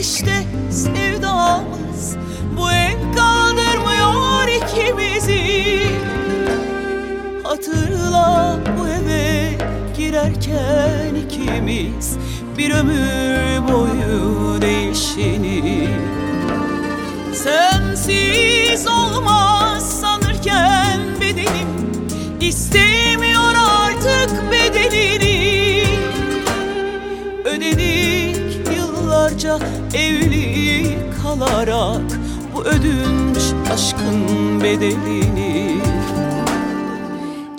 işte sevdamız. Bu ev kaldırmıyor ikimizi. Hatırla bu eve girerken ikimiz. Bir ömür boyu değişini. Sensiz olmaz sanırken bedenim. İster evli kalarak Bu ödünç aşkın bedelini.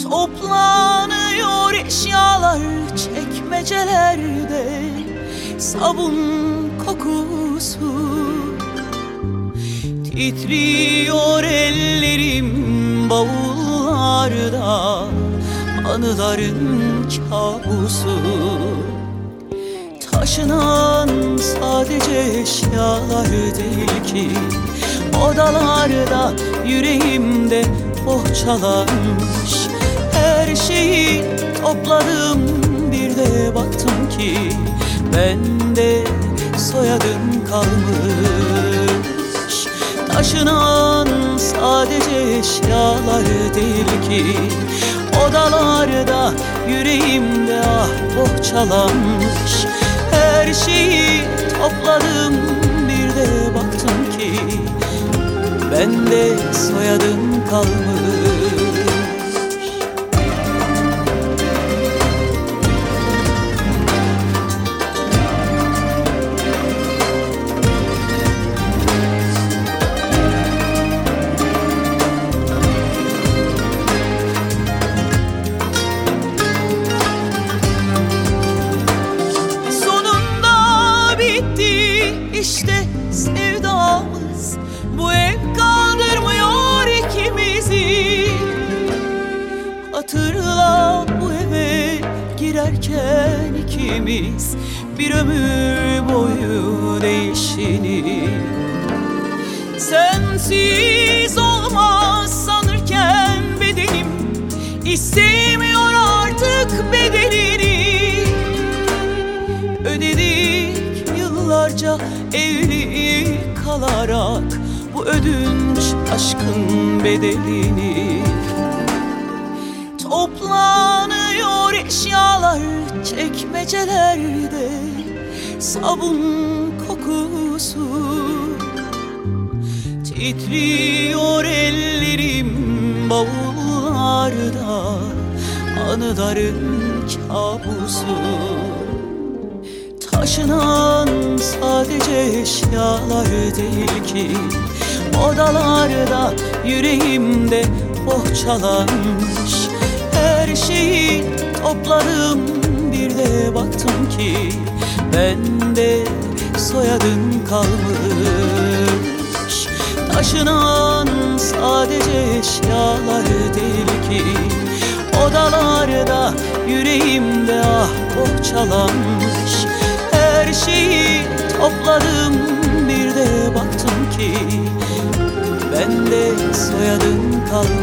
Toplanıyor eşyalar çekmecelerde Sabun kokusu. Titriyor ellerim bavullarda Anıların kabusu. Taşınan sadece eşyalar değil ki Odalarda yüreğimde bohçalanmış. Her şeyi topladım bir de baktım ki Bende soyadım kalmış. Taşınan sadece eşyalar değil ki Odalarda yüreğimde ah bohçalanmış Her şeyi topladım. Bir de baktım ki Bende soyadım kalmış ikimiz Bir ömür boyu değişini. Sensiz olmaz sanırken bedenim istemiyor artık bedelini. Ödedik yıllarca evli kalarak Bu ödünç aşkın bedelini çekmecelerde Sabun kokusu Titriyor ellerim bavullarda Anıların kabusu. Taşınan sadece eşyalar değil ki Odalarda yüreğimde bohçalanmış Her şeyi topladım baktım ki Bende soyadın kalmış. Taşınan sadece eşyalar değil ki Odalarda yüreğimde ah bohçalanmış. Her şeyi topladım bir de baktım ki Bende soyadın kalmış